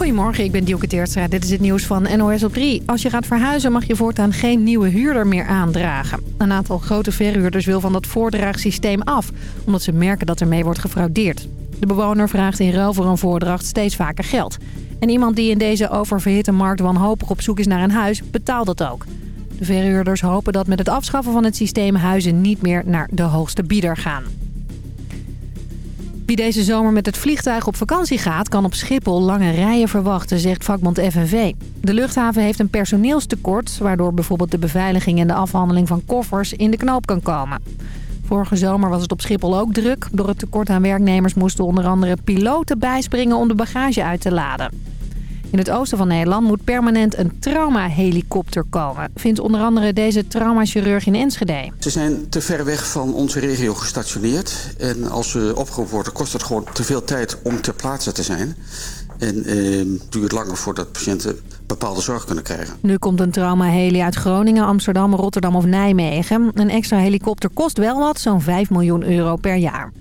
Goedemorgen, ik ben Dielke Teertstra. Dit is het nieuws van NOS op 3. Als je gaat verhuizen mag je voortaan geen nieuwe huurder meer aandragen. Een aantal grote verhuurders wil van dat voordraagsysteem af... omdat ze merken dat ermee wordt gefraudeerd. De bewoner vraagt in ruil voor een voordracht steeds vaker geld. En iemand die in deze oververhitte markt wanhopig op zoek is naar een huis, betaalt dat ook. De verhuurders hopen dat met het afschaffen van het systeem huizen niet meer naar de hoogste bieder gaan. Wie deze zomer met het vliegtuig op vakantie gaat... kan op Schiphol lange rijen verwachten, zegt vakbond FNV. De luchthaven heeft een personeelstekort... waardoor bijvoorbeeld de beveiliging en de afhandeling van koffers in de knoop kan komen. Vorige zomer was het op Schiphol ook druk. Door het tekort aan werknemers moesten onder andere piloten bijspringen om de bagage uit te laden. In het oosten van Nederland moet permanent een traumahelikopter komen. Vindt onder andere deze traumachirurg in Enschede. Ze zijn te ver weg van onze regio gestationeerd. En als ze opgeroepen worden kost het gewoon te veel tijd om ter plaatse te zijn. En eh, duurt langer voordat patiënten bepaalde zorg kunnen krijgen. Nu komt een traumaheli uit Groningen, Amsterdam, Rotterdam of Nijmegen. Een extra helikopter kost wel wat, zo'n 5 miljoen euro per jaar.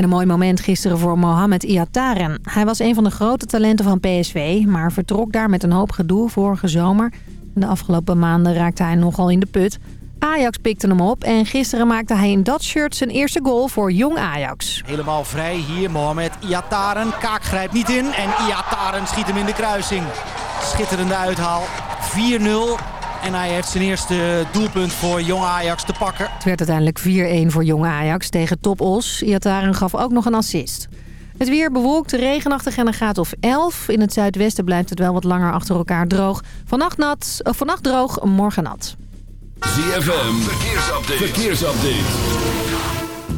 En een mooi moment gisteren voor Mohamed Iataren. Hij was een van de grote talenten van PSV, maar vertrok daar met een hoop gedoe vorige zomer. De afgelopen maanden raakte hij nogal in de put. Ajax pikte hem op en gisteren maakte hij in dat shirt zijn eerste goal voor jong Ajax. Helemaal vrij hier Mohamed Iataren. Kaak grijpt niet in en Iataren schiet hem in de kruising. Schitterende uithaal. 4-0 en hij heeft zijn eerste doelpunt voor Jong Ajax te pakken. Het werd uiteindelijk 4-1 voor Jong Ajax tegen Top Os. Iataren gaf ook nog een assist. Het weer bewolkt, regenachtig en een graad of 11. In het zuidwesten blijft het wel wat langer achter elkaar droog. Vannacht, nat, of vannacht droog, morgen nat. ZFM, verkeersupdate. verkeersupdate.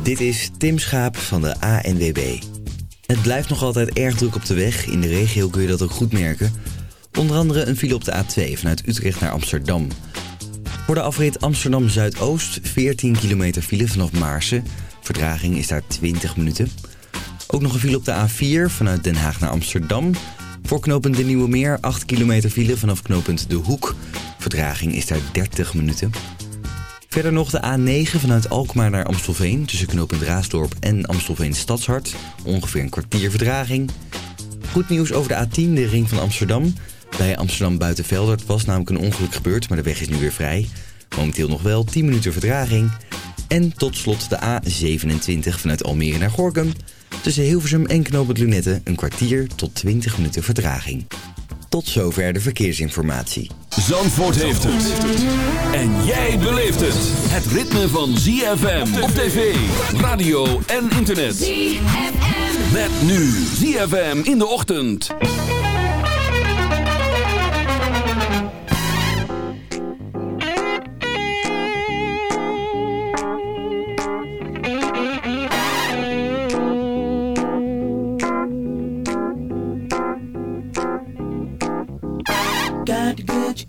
Dit is Tim Schaap van de ANWB. Het blijft nog altijd erg druk op de weg. In de regio kun je dat ook goed merken... Onder andere een file op de A2 vanuit Utrecht naar Amsterdam. Voor de afrit Amsterdam Zuidoost 14 kilometer file vanaf Maarsen. Verdraging is daar 20 minuten. Ook nog een file op de A4 vanuit Den Haag naar Amsterdam. Voor knooppunt De Nieuwe Meer 8 kilometer file vanaf knooppunt De Hoek. Verdraging is daar 30 minuten. Verder nog de A9 vanuit Alkmaar naar Amstelveen... tussen knooppunt Raasdorp en Amstelveen Stadshart. Ongeveer een kwartier verdraging. Goed nieuws over de A10, de ring van Amsterdam... Bij Amsterdam Buitenveldert was namelijk een ongeluk gebeurd, maar de weg is nu weer vrij. Momenteel nog wel 10 minuten vertraging. En tot slot de A27 vanuit Almere naar Gorkum. Tussen Hilversum en Knoopend Lunette een kwartier tot 20 minuten vertraging. Tot zover de verkeersinformatie. Zandvoort heeft het. En jij beleeft het. Het ritme van ZFM op tv, radio en internet. ZFM. Met nu ZFM in de ochtend.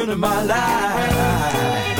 into my life.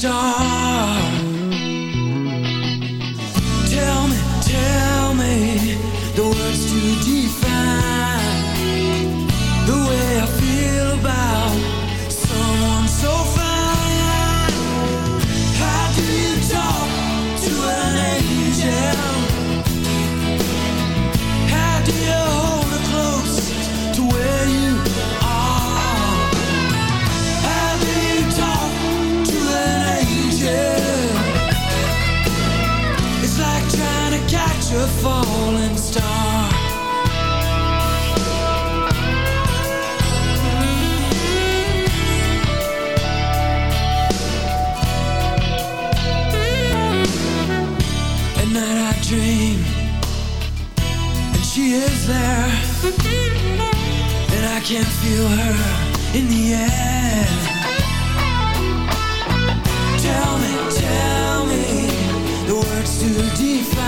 star. can feel her in the air. Tell me, tell me The words to define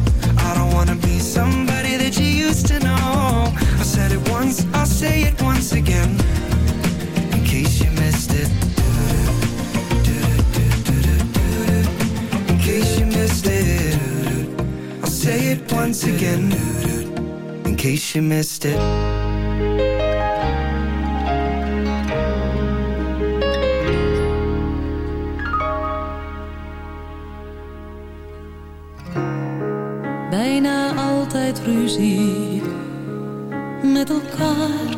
Once again. In case you missed it. bijna altijd ruzie met elkaar.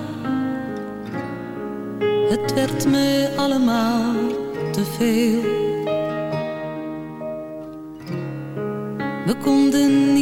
Het werd me allemaal te veel. We konden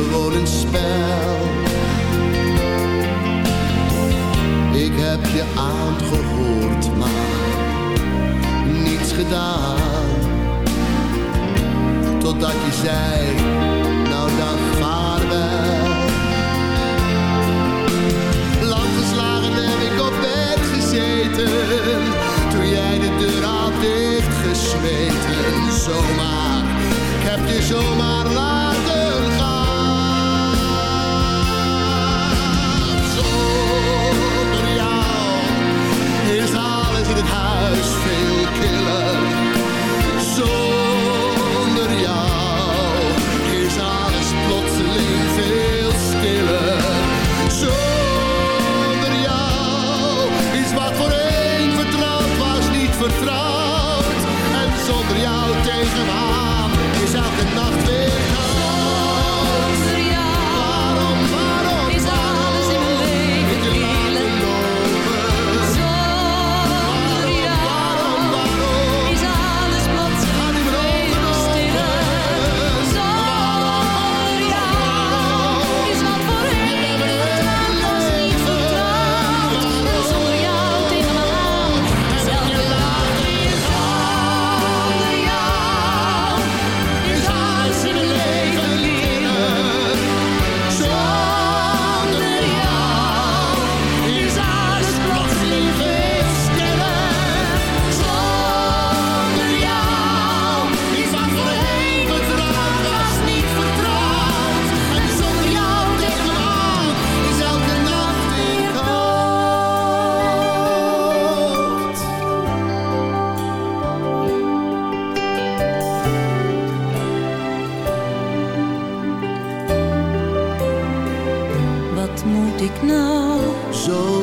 a rolling spell.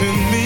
to me.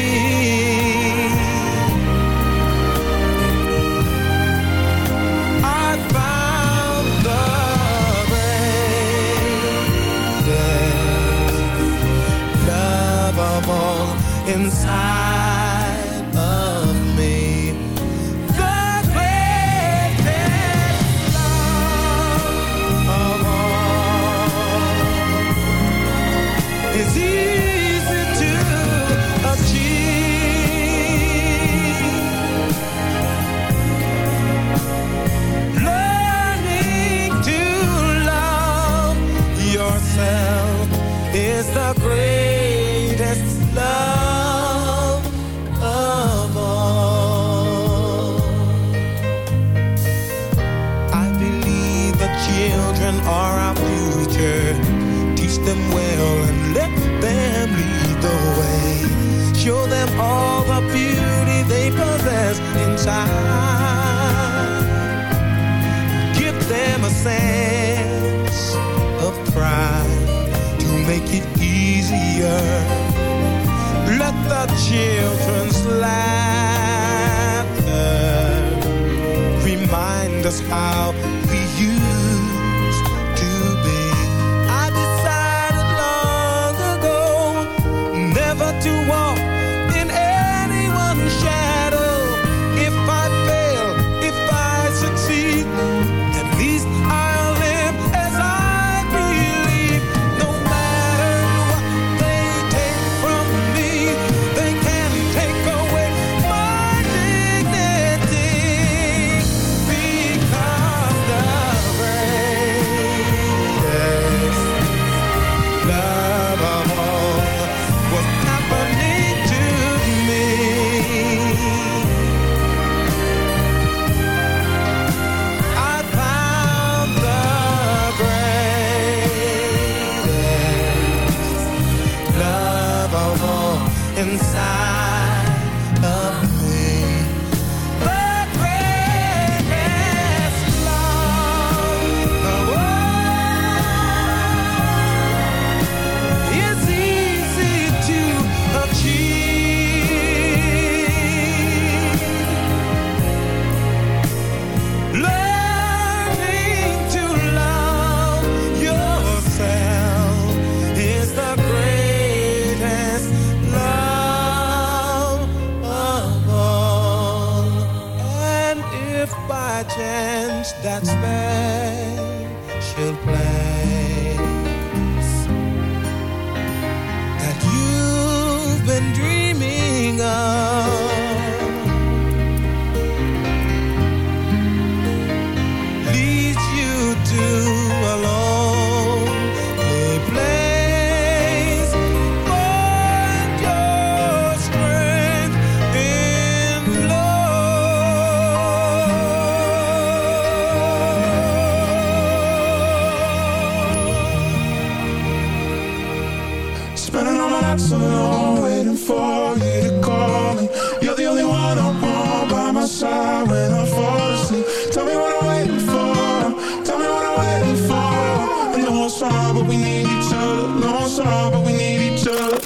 It's but we need each other. It's but we need each other.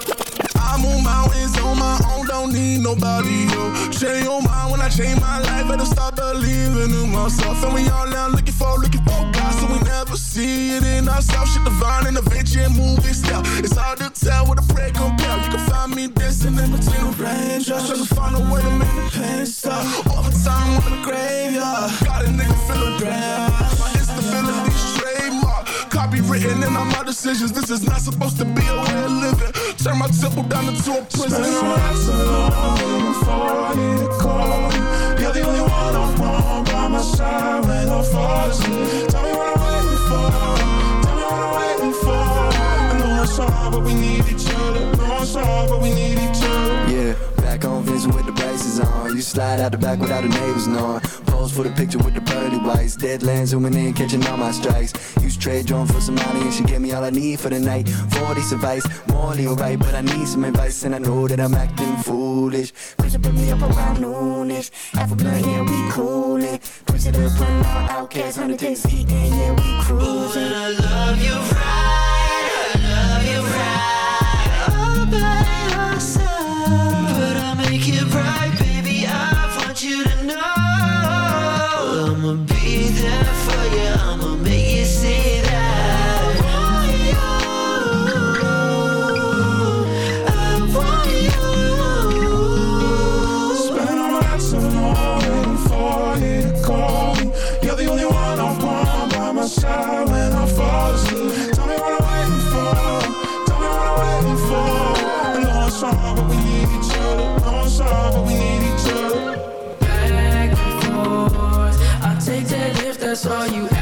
I move mountains on my own, don't need nobody, yo. Change your mind when I change my life, better start believing in myself. And we all now looking for, looking for God, so we never see it in ourselves. Shit divine and adventure and movie. It's hard to tell what a prayer compare. You can find me dancing in between the raindrops, trying to find a way to make the pain stop. Overtime in the graveyard, got a nigga feeling grand. My instability trademark, copywritten in all my decisions. This is not supposed to be a way of living. Turn my temple down into a prison. Spend my nights so long, waiting for a call. You're the only one I want by my side when I fall asleep. Tell me what I'm waiting for. Tell me what I'm waiting for. I know it's hard, but we need each other. know it's hard, but we need each other. Yeah, back on Vincent with the braces on. You slide out the back without the neighbors knowing. Pose for the picture with the pearly whites. Deadlands zooming in, catching all my strikes. Use trade drone for some money and she gave me all I need for the night. 40 advice, morally alright, but I need some advice and I know that I'm acting foolish. Push it, put me up around noonish. Half a blunt, yeah, we coolin'. Push it up, put out outcasts, 100 days eating, yeah, we cruising. I love you right, all you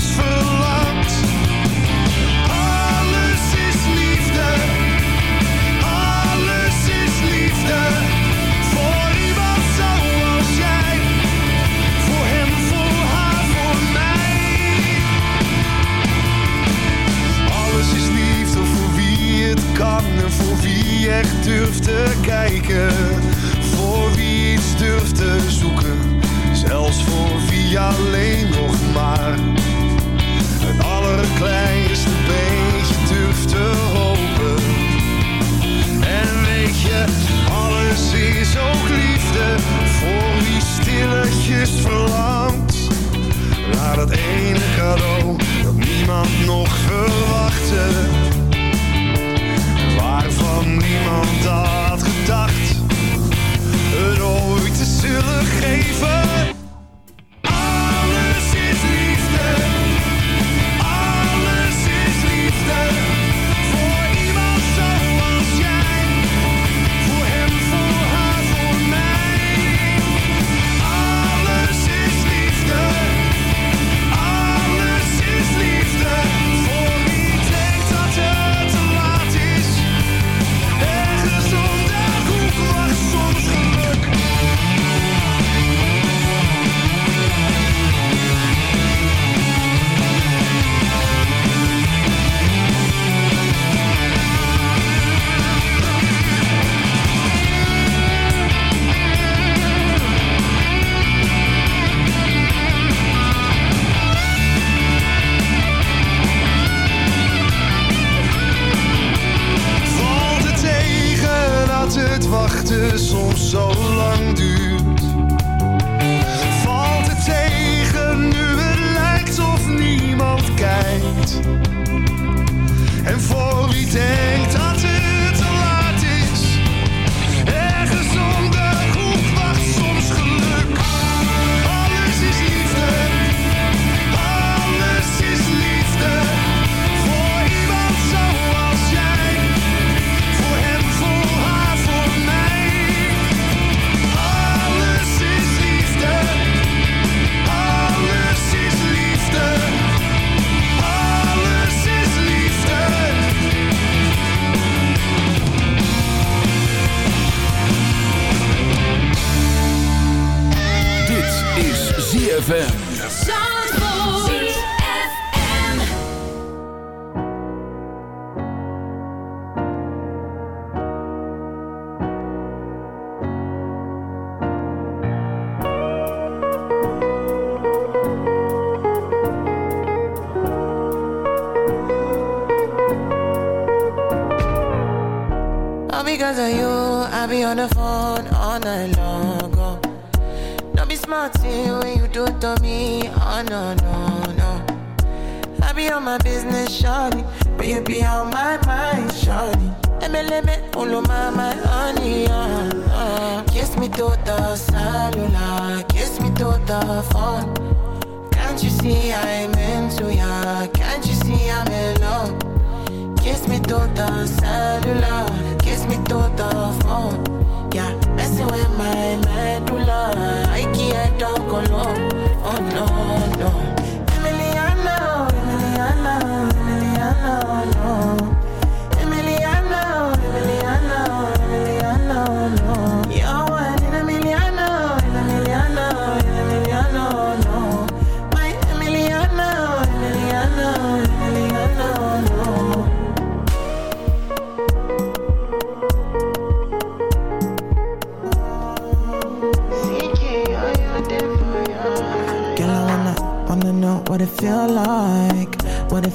verlangt. dat ene cadeau dat niemand nog verwachtte. Waarvan niemand had gedacht, het ooit te zullen geven. phone.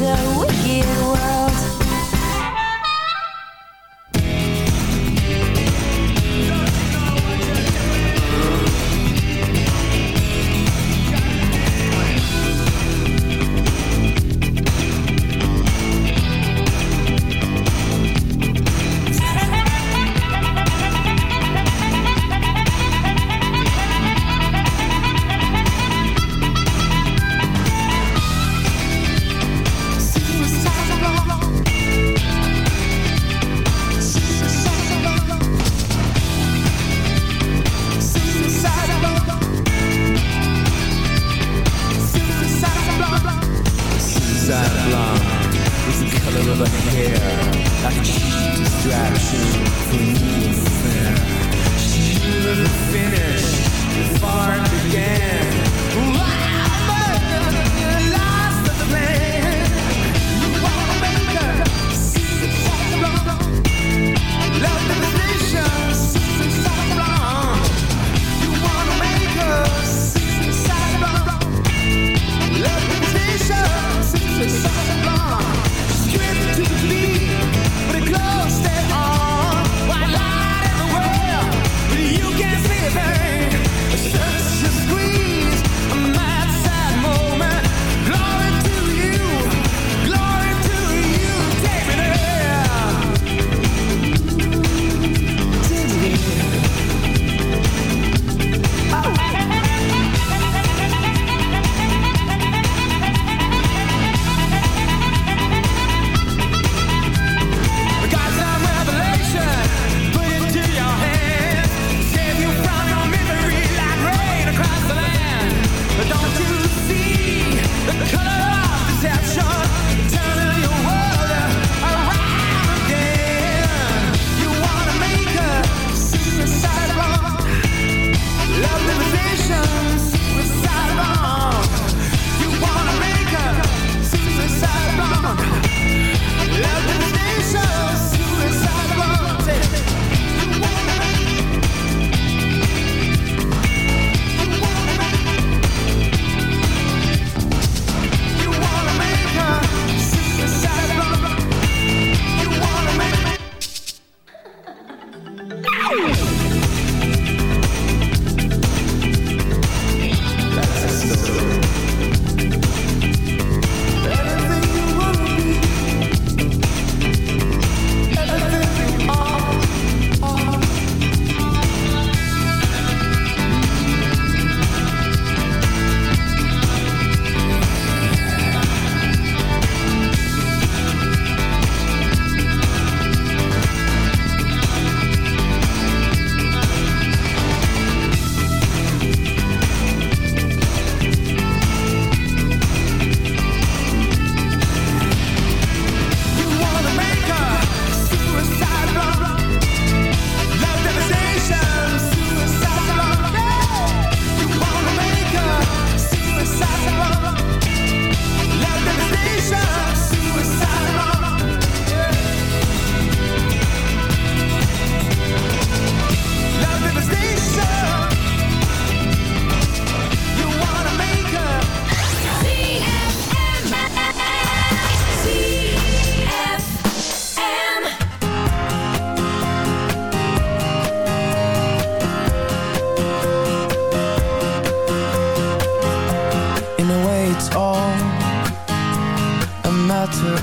myself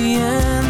the end.